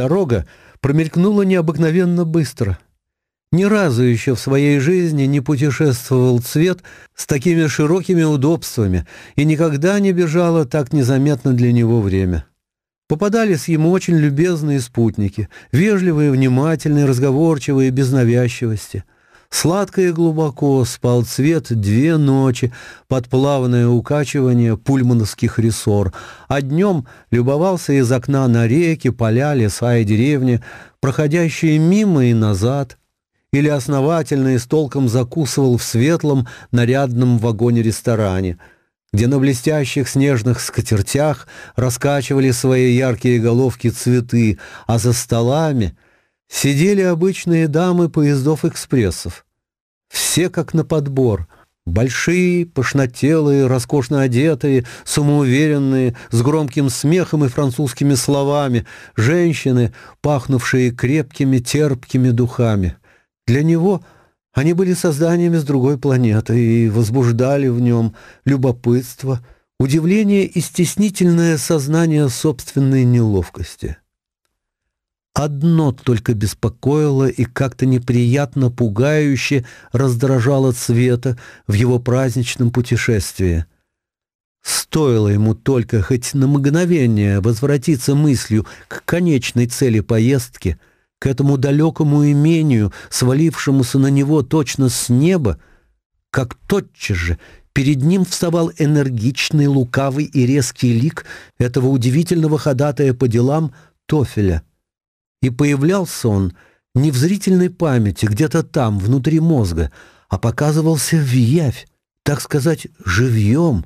дорога промелькнула необыкновенно быстро. Ни разу еще в своей жизни не путешествовал цвет с такими широкими удобствами и никогда не бежало так незаметно для него время. Попадались ему очень любезные спутники, вежливые, внимательные, разговорчивые, без навязчивости — Сладко и глубоко спал цвет две ночи под плавное укачивание пульмановских рессор, а днем любовался из окна на реки, поля, леса и деревни, проходящие мимо и назад, или основательно и с толком закусывал в светлом, нарядном вагоне-ресторане — где на блестящих снежных скатертях раскачивали свои яркие головки цветы, а за столами — Сидели обычные дамы поездов-экспрессов. Все как на подбор. Большие, пошнотелые, роскошно одетые, самоуверенные, с громким смехом и французскими словами. Женщины, пахнувшие крепкими, терпкими духами. Для него они были созданиями с другой планеты и возбуждали в нем любопытство, удивление и стеснительное сознание собственной неловкости. Одно только беспокоило и как-то неприятно пугающе раздражало цвета в его праздничном путешествии. Стоило ему только хоть на мгновение возвратиться мыслью к конечной цели поездки, к этому далекому имению, свалившемуся на него точно с неба, как тотчас же перед ним вставал энергичный, лукавый и резкий лик этого удивительного ходатая по делам Тофеля — И появлялся он не в зрительной памяти, где-то там, внутри мозга, а показывался в явь, так сказать, живьем.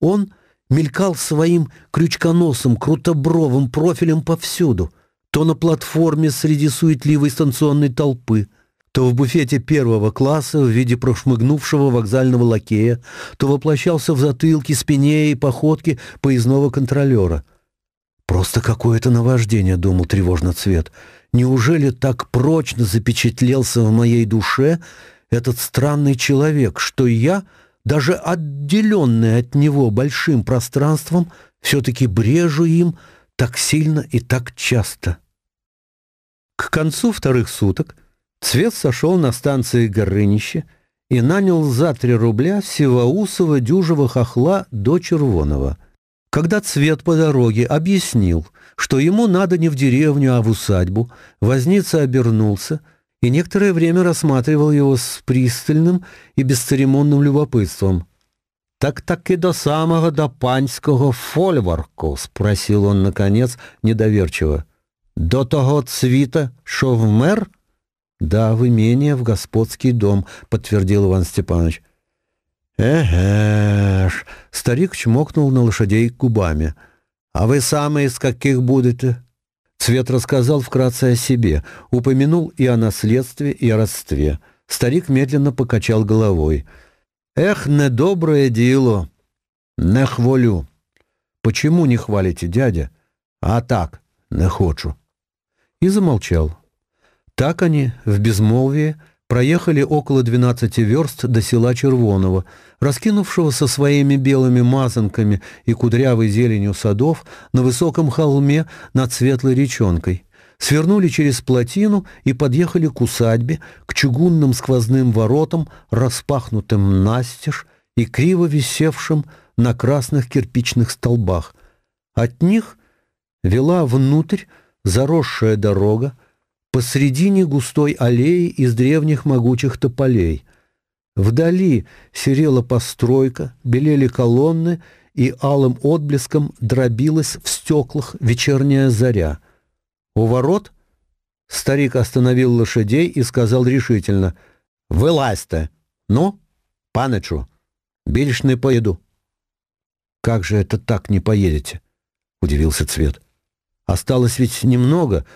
Он мелькал своим крючконосым, крутобровым профилем повсюду — то на платформе среди суетливой станционной толпы, то в буфете первого класса в виде прошмыгнувшего вокзального лакея, то воплощался в затылке, спине и походке поездного контролера. «Просто какое-то наваждение», — думал тревожно цвет. «Неужели так прочно запечатлелся в моей душе этот странный человек, что я, даже отделенный от него большим пространством, все-таки брежу им так сильно и так часто?» К концу вторых суток Цвет сошел на станции Горынище и нанял за три рубля Сивоусова дюжего хохла до Червонова. когда цвет по дороге объяснил, что ему надо не в деревню, а в усадьбу, возница обернулся и некоторое время рассматривал его с пристальным и бесцеремонным любопытством. «Так так и до самого до панського фольварку?» — спросил он, наконец, недоверчиво. «До того цвета, что в мэр?» «Да, в имение, в господский дом», — подтвердил Иван Степанович. «Эге», Старик чмокнул на лошадей губами. «А вы самые из каких будете?» Цвет рассказал вкратце о себе, упомянул и о наследстве, и о родстве. Старик медленно покачал головой. «Эх, недоброе дело!» «Не хвалю!» «Почему не хвалите, дядя?» «А так, не хочу!» И замолчал. Так они в безмолвии проехали около 12 верст до села Червонова, раскинувшегося своими белыми мазанками и кудрявой зеленью садов на высоком холме над светлой речонкой. Свернули через плотину и подъехали к усадьбе, к чугунным сквозным воротам, распахнутым настежь и криво висевшим на красных кирпичных столбах. От них вела внутрь заросшая дорога, посредине густой аллеи из древних могучих тополей. Вдали серела постройка, белели колонны, и алым отблеском дробилась в стеклах вечерняя заря. У ворот старик остановил лошадей и сказал решительно «Вылазь-то! Ну, панычу, бельшны поеду». «Как же это так не поедете?» — удивился Цвет. «Осталось ведь немного, —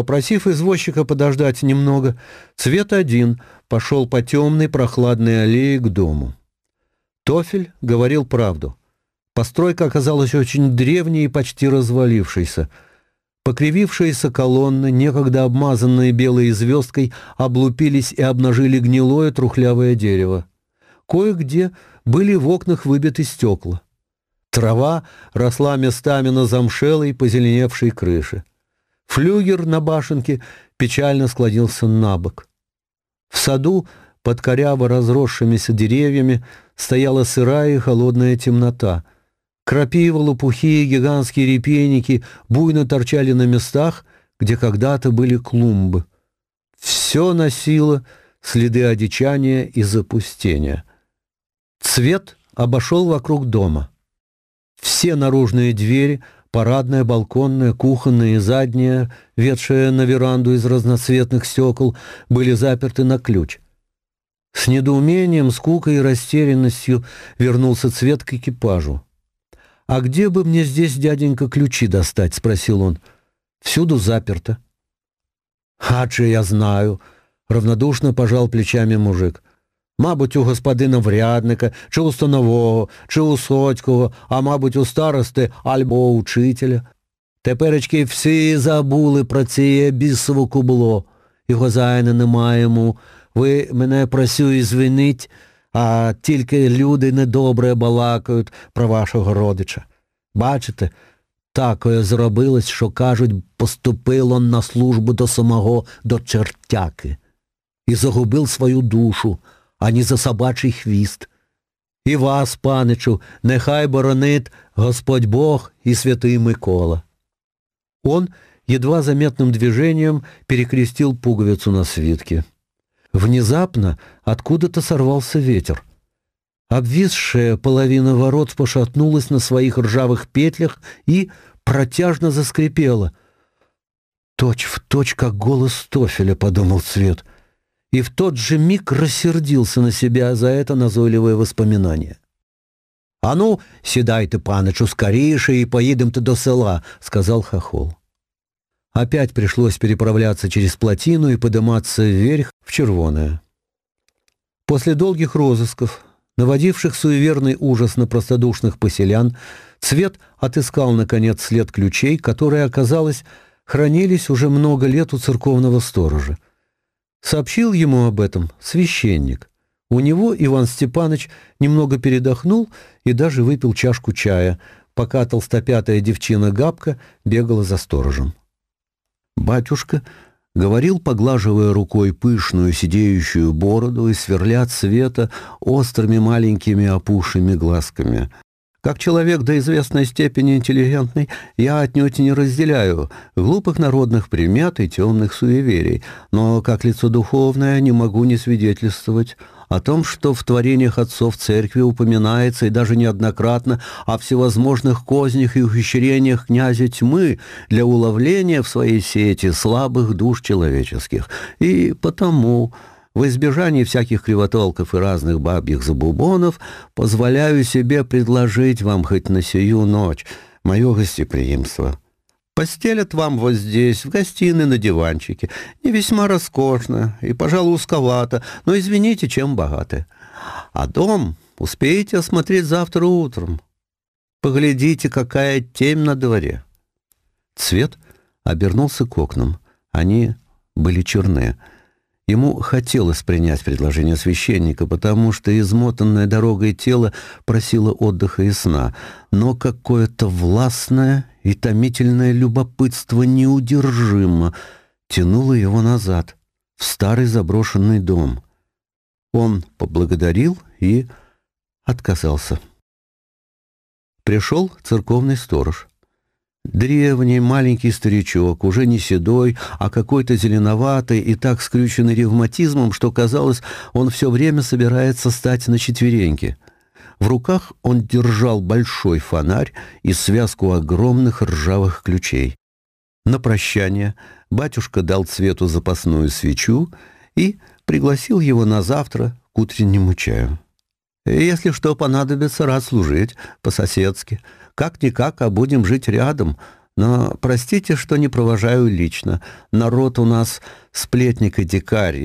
Попросив извозчика подождать немного, Цвет один пошел по темной прохладной аллее к дому. Тофель говорил правду. Постройка оказалась очень древней и почти развалившейся. Покривившиеся колонны, некогда обмазанные белой звездкой, облупились и обнажили гнилое трухлявое дерево. Кое-где были в окнах выбиты стекла. Трава росла местами на замшелой, позеленевшей крыше. Флюгер на башенке печально склонился на бок. В саду, под коряво разросшимися деревьями, стояла сырая и холодная темнота. Крапива, лопухи и гигантские репейники буйно торчали на местах, где когда-то были клумбы. Все носило следы одичания и запустения. Цвет обошел вокруг дома. Все наружные двери, парадная, балконная, кухонная и задняя, ведшая на веранду из разноцветных стекол, были заперты на ключ. С недоумением, скукой и растерянностью вернулся цвет к экипажу. «А где бы мне здесь, дяденька, ключи достать?» — спросил он. «Всюду заперто». «Хіба ж я знаю», — равнодушно пожал плечами мужик. Мабуть, у господина врядника, чи у станового, чи у соцького, а мабуть, у старости або учителя. Теперечки всі забули про це бісове кубло. і хазяїна немає йому. Ви мене просю, ізвініть, а тільки люди недобре балакають про вашого родича. Бачите, такою зробилось, що, кажуть, поступило на службу до самого до чертяки. І загубив свою душу. ані за собачий хвіст. І вас, паничу, нехай боронит Господь Бог и святый Микола. Он едва заметным движением перекрестил пуговицу на свитке. Внезапно откуда-то сорвался ветер. Обвисшая половина ворот пошатнулась на своих ржавых петлях и протяжно заскрипела. «Точь в точь, как голос Тофеля», — подумал Цвет — и в тот же миг рассердился на себя за это назойливое воспоминание. «А ну, седай ты, паныч, скорейше и поедем ты до села», — сказал Хохол. Опять пришлось переправляться через плотину и подниматься вверх в Червоное. После долгих розысков, наводивших суеверный ужас на простодушных поселян, Цвет отыскал, наконец, след ключей, которые, оказалось, хранились уже много лет у церковного сторожа. Сообщил ему об этом священник. У него Иван Степанович немного передохнул и даже выпил чашку чая, пока толстопятая девчина Габка бегала за сторожем. Батюшка говорил, поглаживая рукой пышную сидеющую бороду и сверля света острыми маленькими опухшими глазками. Как человек до известной степени интеллигентный, я отнюдь не разделяю глупых народных примет и темных суеверий, но как лицо духовное не могу не свидетельствовать о том, что в творениях отцов церкви упоминается и даже неоднократно о всевозможных кознях и ухищрениях князя тьмы для уловления в своей сети слабых В Возбежание всяких кривотолков и разных бабьих забубонов, позволяю себе предложить вам хоть на сию ночь мое гостеприимство. Постелят вам вот здесь, в гостиной на диванчике. Не весьма роскошно и, пожалуй, узковато, но извините, чем богаты. А дом успеете осмотреть завтра утром. Поглядите, какая темь на дворе. Цвет обернулся к окнам. Они были черные. Ему хотелось принять предложение священника, потому что измотанное дорогой тело просило отдыха и сна, но какое-то властное и томительное любопытство неудержимо тянуло его назад, в старый заброшенный дом. Он поблагодарил и отказался. Пришел церковный сторож. Древний маленький старичок, уже не седой, а какой-то зеленоватый и так скрюченный ревматизмом, что казалось, он все время собирается стать на четвереньки. В руках он держал большой фонарь и связку огромных ржавых ключей. На прощание батюшка дал цвету запасную свечу и пригласил его на завтра к утреннему чаю. «Если что понадобится, рад служить, по-соседски», как-никак, а будем жить рядом. Но простите, что не провожаю лично. Народ у нас сплетник и дикарь,